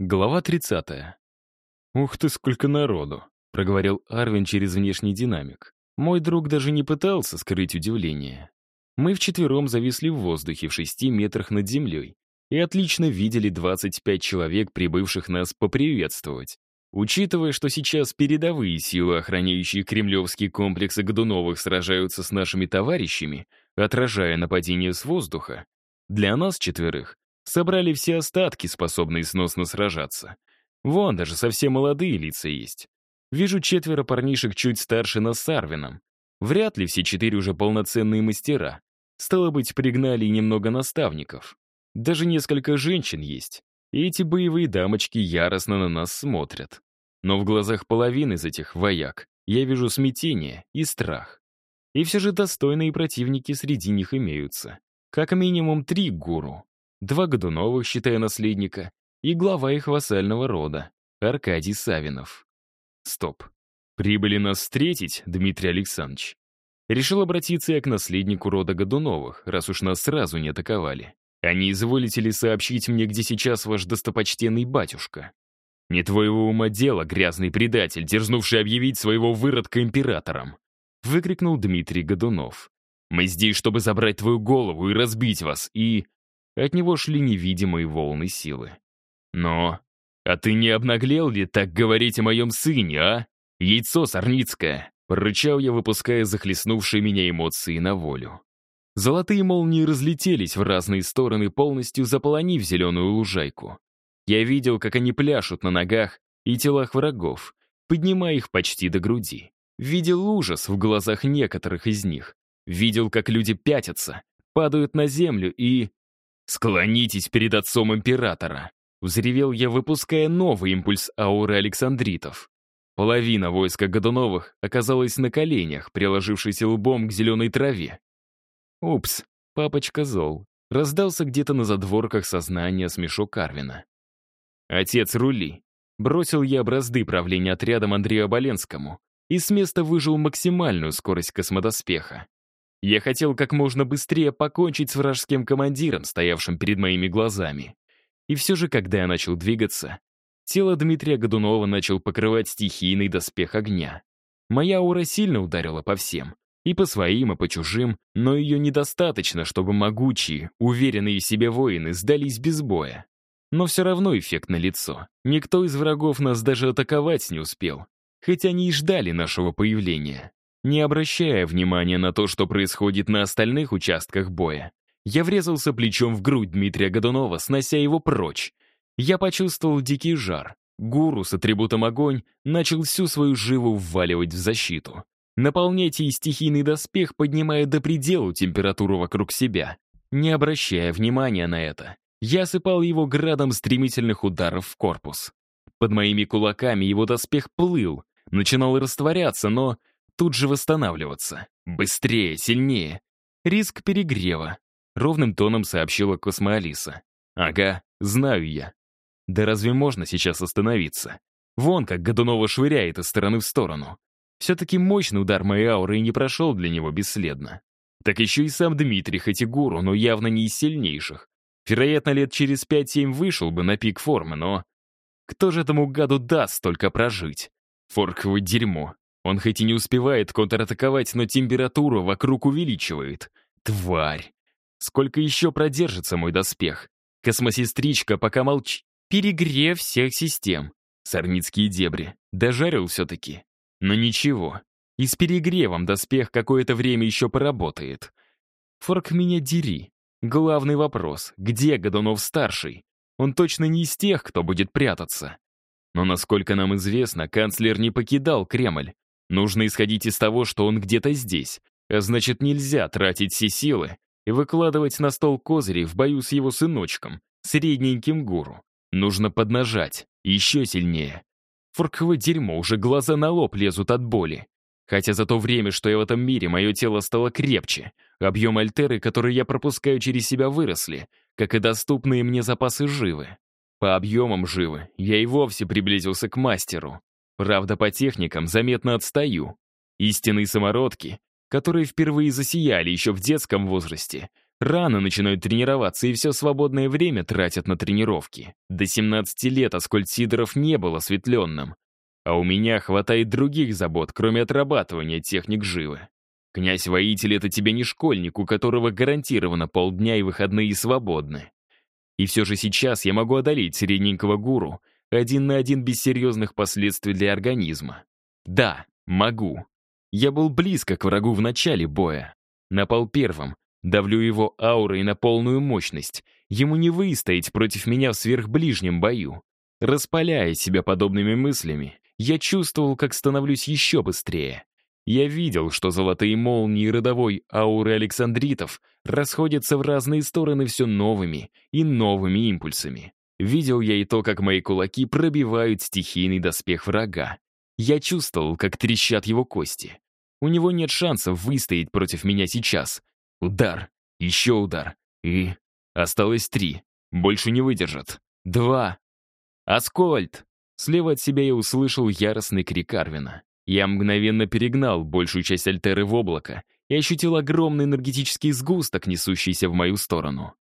Глава 30. «Ух ты, сколько народу!» — проговорил Арвин через внешний динамик. Мой друг даже не пытался скрыть удивление. Мы вчетвером зависли в воздухе в шести метрах над землей и отлично видели 25 человек, прибывших нас поприветствовать. Учитывая, что сейчас передовые силы, охраняющие кремлевские комплексы Годуновых, сражаются с нашими товарищами, отражая нападение с воздуха, для нас четверых Собрали все остатки, способные сносно сражаться. Вон, даже совсем молодые лица есть. Вижу четверо парнишек чуть старше нас с Арвином. Вряд ли все четыре уже полноценные мастера. Стало быть, пригнали немного наставников. Даже несколько женщин есть. И эти боевые дамочки яростно на нас смотрят. Но в глазах половины из этих вояк я вижу смятение и страх. И все же достойные противники среди них имеются. Как минимум три гуру два Годуновых, считая наследника, и глава их вассального рода, Аркадий Савинов. Стоп. Прибыли нас встретить, Дмитрий Александрович. Решил обратиться я к наследнику рода Годуновых, раз уж нас сразу не атаковали. А не изволите ли сообщить мне, где сейчас ваш достопочтенный батюшка? Не твоего ума дело, грязный предатель, дерзнувший объявить своего выродка императором. Выкрикнул Дмитрий Годунов. Мы здесь, чтобы забрать твою голову и разбить вас, и... От него шли невидимые волны силы. «Но... А ты не обнаглел ли так говорить о моем сыне, а? Яйцо сорницкое!» Прорычал я, выпуская захлестнувшие меня эмоции на волю. Золотые молнии разлетелись в разные стороны, полностью заполонив зеленую лужайку. Я видел, как они пляшут на ногах и телах врагов, поднимая их почти до груди. Видел ужас в глазах некоторых из них. Видел, как люди пятятся, падают на землю и... «Склонитесь перед отцом императора!» Взревел я, выпуская новый импульс ауры Александритов. Половина войска Годуновых оказалась на коленях, приложившись лбом к зеленой траве. «Упс, папочка зол». Раздался где-то на задворках сознания смешок Карвина. «Отец, рули!» Бросил я бразды правления отрядом Андрею Оболенскому и с места выжил максимальную скорость космодоспеха. Я хотел как можно быстрее покончить с вражеским командиром, стоявшим перед моими глазами. И все же, когда я начал двигаться, тело Дмитрия Годунова начал покрывать стихийный доспех огня. Моя аура сильно ударила по всем. И по своим, и по чужим, но ее недостаточно, чтобы могучие, уверенные в себе воины сдались без боя. Но все равно эффект налицо. Никто из врагов нас даже атаковать не успел, хоть они и ждали нашего появления. Не обращая внимания на то, что происходит на остальных участках боя, я врезался плечом в грудь Дмитрия Годунова, снося его прочь. Я почувствовал дикий жар. Гуру с атрибутом огонь начал всю свою живу вваливать в защиту. Наполняйте и стихийный доспех, поднимая до предела температуру вокруг себя. Не обращая внимания на это, я сыпал его градом стремительных ударов в корпус. Под моими кулаками его доспех плыл, начинал растворяться, но тут же восстанавливаться. Быстрее, сильнее. Риск перегрева. Ровным тоном сообщила Космоалиса. Ага, знаю я. Да разве можно сейчас остановиться? Вон как Годунова швыряет из стороны в сторону. Все-таки мощный удар моей ауры и не прошел для него бесследно. Так еще и сам Дмитрий, хоть и гуру, но явно не из сильнейших. Вероятно, лет через 5-7 вышел бы на пик формы, но... Кто же этому гаду даст столько прожить? Форковое дерьмо. Он хоть и не успевает контратаковать, но температуру вокруг увеличивает. Тварь! Сколько еще продержится мой доспех? Космосестричка пока молчи. Перегрев всех систем. Сорницкие дебри. Дожарил все-таки. Но ничего. И с перегревом доспех какое-то время еще поработает. Форк меня дери. Главный вопрос, где Годунов-старший? Он точно не из тех, кто будет прятаться. Но, насколько нам известно, канцлер не покидал Кремль. Нужно исходить из того, что он где-то здесь, а значит, нельзя тратить все силы и выкладывать на стол козыри в бою с его сыночком, средненьким гуру. Нужно поднажать, еще сильнее. Форковое дерьмо, уже глаза на лоб лезут от боли. Хотя за то время, что я в этом мире, мое тело стало крепче. Объем альтеры, которые я пропускаю через себя, выросли, как и доступные мне запасы живы. По объемам живы я и вовсе приблизился к мастеру. Правда, по техникам заметно отстаю. Истинные самородки, которые впервые засияли еще в детском возрасте, Рано начинают тренироваться и все свободное время тратят на тренировки. До 17 лет Аскольд Сидоров не был осветленным. А у меня хватает других забот, кроме отрабатывания техник живы. Князь-воитель — это тебе не школьник, у которого гарантированно полдня и выходные свободны. И все же сейчас я могу одолеть средненького гуру один на один без серьезных последствий для организма. Да, могу. Я был близко к врагу в начале боя. Напал первым, давлю его аурой на полную мощность. Ему не выстоять против меня в сверхближнем бою. Распаляя себя подобными мыслями, я чувствовал, как становлюсь еще быстрее. Я видел, что золотые молнии родовой ауры Александритов расходятся в разные стороны все новыми и новыми импульсами. Видел я и то, как мои кулаки пробивают стихийный доспех врага. Я чувствовал, как трещат его кости. У него нет шансов выстоять против меня сейчас. Удар, еще удар. И... Осталось три. Больше не выдержат. Два. «Аскольд!» Слева от себя я услышал яростный крик Арвина. Я мгновенно перегнал большую часть альтеры в облако и ощутил огромный энергетический сгусток, несущийся в мою сторону.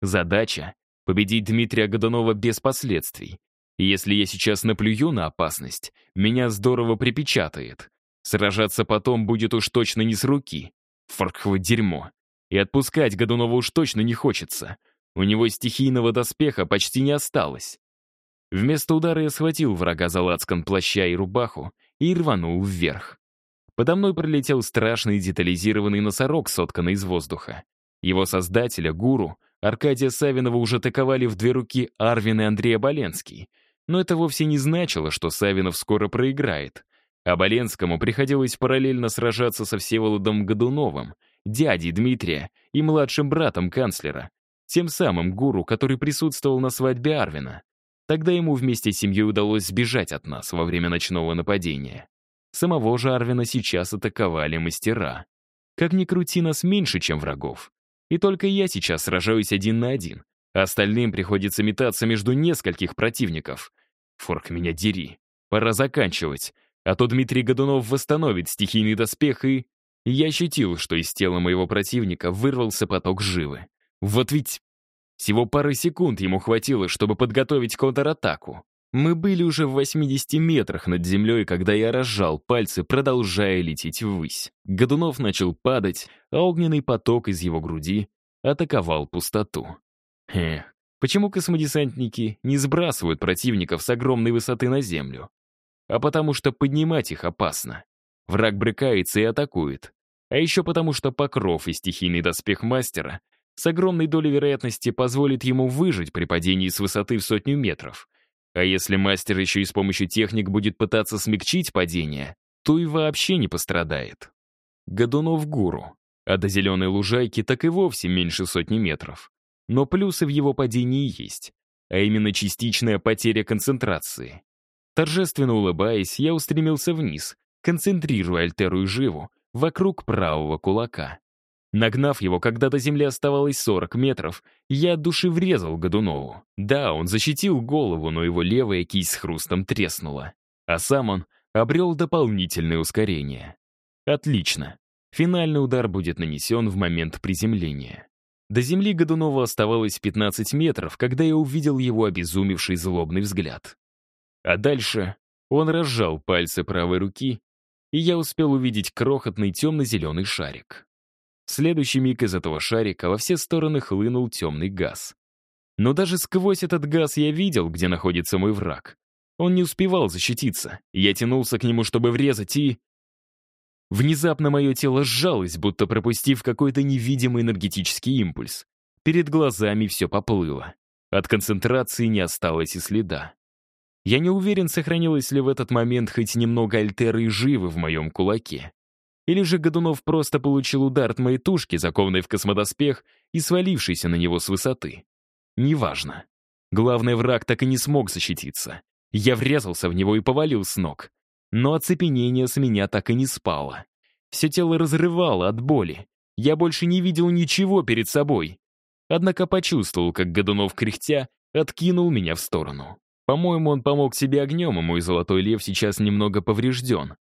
Задача — победить Дмитрия Годунова без последствий. И если я сейчас наплюю на опасность, меня здорово припечатает. Сражаться потом будет уж точно не с руки. Фаркхово дерьмо. И отпускать Годунова уж точно не хочется. У него стихийного доспеха почти не осталось. Вместо удара я схватил врага за лацкан плаща и рубаху и рванул вверх. Подо мной пролетел страшный детализированный носорог, сотканный из воздуха. Его создателя, гуру, Аркадия Савинова уже атаковали в две руки Арвин и Андрей Оболенский. Но это вовсе не значило, что Савинов скоро проиграет. Оболенскому приходилось параллельно сражаться со Всеволодом Годуновым, дядей Дмитрия и младшим братом канцлера, тем самым гуру, который присутствовал на свадьбе Арвина. Тогда ему вместе с семьей удалось сбежать от нас во время ночного нападения. Самого же Арвина сейчас атаковали мастера. Как ни крути, нас меньше, чем врагов. И только я сейчас сражаюсь один на один. Остальным приходится метаться между нескольких противников. Форк, меня дери. Пора заканчивать. А то Дмитрий Годунов восстановит стихийный доспех и... Я ощутил, что из тела моего противника вырвался поток живы. Вот ведь всего пары секунд ему хватило, чтобы подготовить контратаку. Мы были уже в 80 метрах над землей, когда я разжал пальцы, продолжая лететь ввысь. Годунов начал падать, а огненный поток из его груди атаковал пустоту. Эх, почему космодесантники не сбрасывают противников с огромной высоты на землю? А потому что поднимать их опасно. Враг брыкается и атакует. А еще потому что покров и стихийный доспех мастера — с огромной долей вероятности позволит ему выжить при падении с высоты в сотню метров. А если мастер еще и с помощью техник будет пытаться смягчить падение, то и вообще не пострадает. Годунов гуру, а до зеленой лужайки так и вовсе меньше сотни метров. Но плюсы в его падении есть, а именно частичная потеря концентрации. Торжественно улыбаясь, я устремился вниз, концентрируя альтеру и живу вокруг правого кулака. Нагнав его, когда до земли оставалось 40 метров, я от души врезал Годунову. Да, он защитил голову, но его левая кисть с хрустом треснула. А сам он обрел дополнительное ускорение. Отлично. Финальный удар будет нанесен в момент приземления. До земли Годунова оставалось 15 метров, когда я увидел его обезумевший злобный взгляд. А дальше он разжал пальцы правой руки, и я успел увидеть крохотный темно-зеленый шарик. В следующий миг из этого шарика во все стороны хлынул темный газ. Но даже сквозь этот газ я видел, где находится мой враг. Он не успевал защититься. Я тянулся к нему, чтобы врезать, и... Внезапно мое тело сжалось, будто пропустив какой-то невидимый энергетический импульс. Перед глазами все поплыло. От концентрации не осталось и следа. Я не уверен, сохранилось ли в этот момент хоть немного альтеры и живы в моем кулаке. Или же Годунов просто получил удар от моей тушки, закованной в космодоспех и свалившийся на него с высоты. Неважно. Главный враг так и не смог защититься. Я врезался в него и повалил с ног. Но оцепенение с меня так и не спало. Все тело разрывало от боли. Я больше не видел ничего перед собой. Однако почувствовал, как Годунов кряхтя откинул меня в сторону. По-моему, он помог себе огнем, и мой золотой лев сейчас немного поврежден.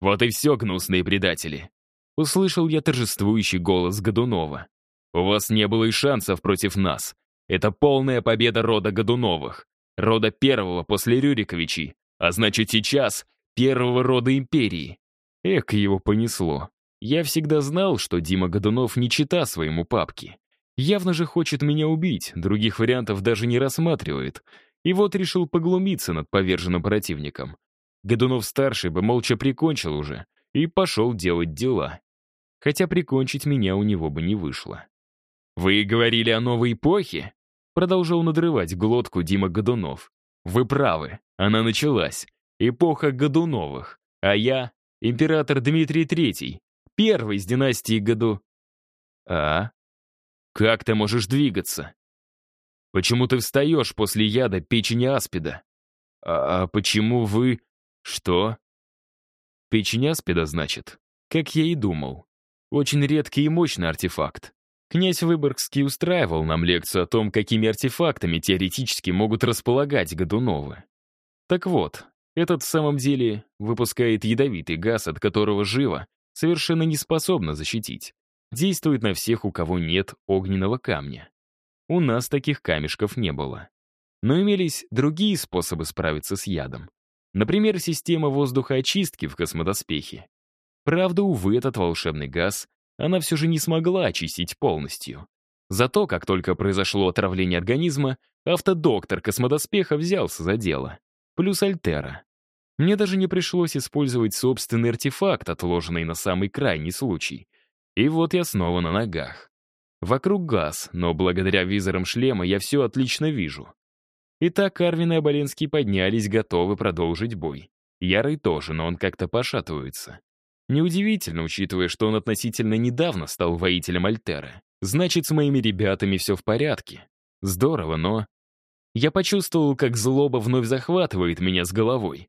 «Вот и все, гнусные предатели!» Услышал я торжествующий голос Годунова. У вас не было и шансов против нас. Это полная победа рода Годуновых. Рода первого после Рюриковичей. А значит, сейчас первого рода империи. Эх, его понесло. Я всегда знал, что Дима Годунов не чита своему папке. Явно же хочет меня убить, других вариантов даже не рассматривает. И вот решил поглумиться над поверженным противником. Годунов-старший бы молча прикончил уже и пошел делать дела. Хотя прикончить меня у него бы не вышло. «Вы говорили о новой эпохе?» Продолжал надрывать глотку Дима Годунов. «Вы правы, она началась. Эпоха Годуновых. А я — император Дмитрий Третий, первый из династии Году...» «А? Как ты можешь двигаться?» «Почему ты встаешь после яда печени аспида?» «А, а почему вы...» «Что?» «Печень аспида, значит?» Как я и думал. Очень редкий и мощный артефакт. Князь Выборгский устраивал нам лекцию о том, какими артефактами теоретически могут располагать Годуновы. Так вот, этот в самом деле выпускает ядовитый газ, от которого живо совершенно не способна защитить. Действует на всех, у кого нет огненного камня. У нас таких камешков не было. Но имелись другие способы справиться с ядом. Например, система воздухоочистки в космодоспехе. Правда, увы, этот волшебный газ она все же не смогла очистить полностью. Зато, как только произошло отравление организма, автодоктор космодоспеха взялся за дело. Плюс Альтера. Мне даже не пришлось использовать собственный артефакт, отложенный на самый крайний случай. И вот я снова на ногах. Вокруг газ, но благодаря визорам шлема я все отлично вижу. Итак, Арвин и Оболенский поднялись, готовы продолжить бой. Ярый тоже, но он как-то пошатывается. Неудивительно, учитывая, что он относительно недавно стал воителем Альтера. Значит, с моими ребятами все в порядке. Здорово, но... Я почувствовал, как злоба вновь захватывает меня с головой.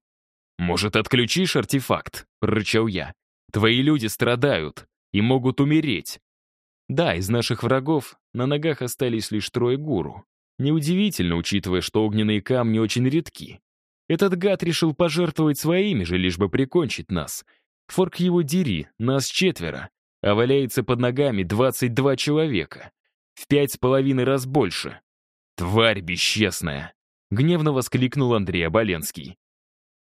«Может, отключишь артефакт?» — прорычал я. «Твои люди страдают и могут умереть». Да, из наших врагов на ногах остались лишь трое гуру. Неудивительно, учитывая, что огненные камни очень редки. Этот гад решил пожертвовать своими же, лишь бы прикончить нас. Форк его дери, нас четверо, а валяется под ногами 22 человека. В пять с половиной раз больше. «Тварь бесчестная!» — гневно воскликнул Андрей Оболенский.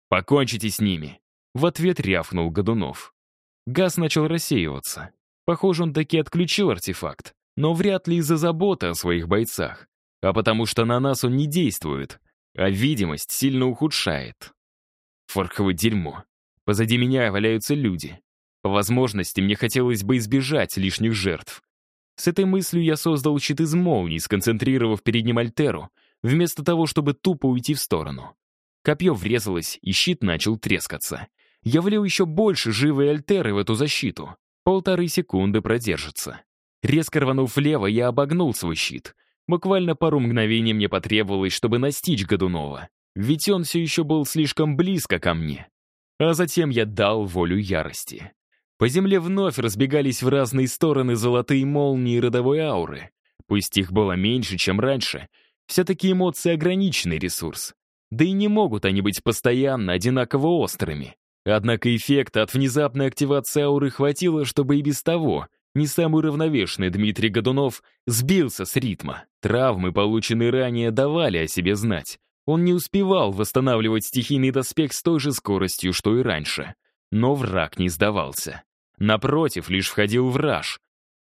«Покончите с ними!» — в ответ рявкнул Годунов. Газ начал рассеиваться. Похоже, он таки отключил артефакт, но вряд ли из-за заботы о своих бойцах а потому что на нас он не действует, а видимость сильно ухудшает. Форковое дерьмо. Позади меня валяются люди. По возможности мне хотелось бы избежать лишних жертв. С этой мыслью я создал щит из молний, сконцентрировав перед ним альтеру, вместо того, чтобы тупо уйти в сторону. Копье врезалось, и щит начал трескаться. Я влил еще больше живой альтеры в эту защиту. Полторы секунды продержится. Резко рванув влево, я обогнул свой щит — Буквально пару мгновений мне потребовалось, чтобы настичь Годунова, ведь он все еще был слишком близко ко мне. А затем я дал волю ярости. По земле вновь разбегались в разные стороны золотые молнии родовой ауры. Пусть их было меньше, чем раньше, все-таки эмоции — ограниченный ресурс. Да и не могут они быть постоянно одинаково острыми. Однако эффекта от внезапной активации ауры хватило, чтобы и без того не самый уравновешенный Дмитрий Годунов сбился с ритма. Травмы, полученные ранее, давали о себе знать. Он не успевал восстанавливать стихийный доспех с той же скоростью, что и раньше. Но враг не сдавался. Напротив, лишь входил в раж.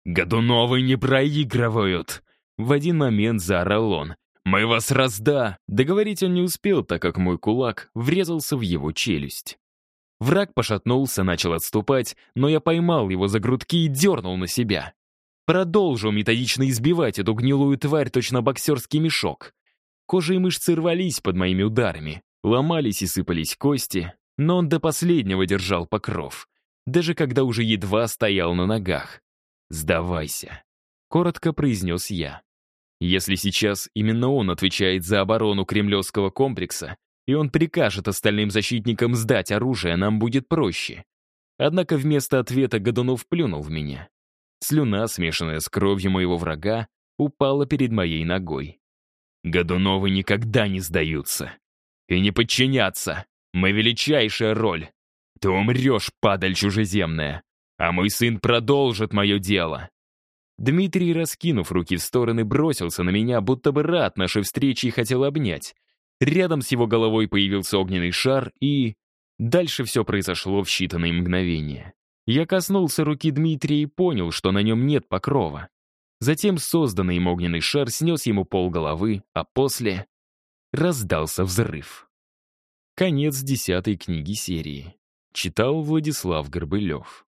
«Годуновы не проигрывают!» В один момент заорал он. «Мы вас разда!» Договорить он не успел, так как мой кулак врезался в его челюсть. Враг пошатнулся, начал отступать, но я поймал его за грудки и дернул на себя. Продолжил методично избивать эту гнилую тварь точно боксерский мешок. Кожа и мышцы рвались под моими ударами, ломались и сыпались кости, но он до последнего держал покров, даже когда уже едва стоял на ногах. «Сдавайся», — коротко произнес я. Если сейчас именно он отвечает за оборону кремлевского комплекса, и он прикажет остальным защитникам сдать оружие, нам будет проще. Однако вместо ответа Годунов плюнул в меня. Слюна, смешанная с кровью моего врага, упала перед моей ногой. Годуновы никогда не сдаются. И не подчинятся. Мы величайшая роль. Ты умрешь, падаль чужеземная. А мой сын продолжит мое дело. Дмитрий, раскинув руки в стороны, бросился на меня, будто бы рад нашей встрече и хотел обнять. Рядом с его головой появился огненный шар, и... Дальше все произошло в считанные мгновения. Я коснулся руки Дмитрия и понял, что на нем нет покрова. Затем созданный им огненный шар снес ему пол головы, а после раздался взрыв. Конец десятой книги серии. Читал Владислав Горбылев.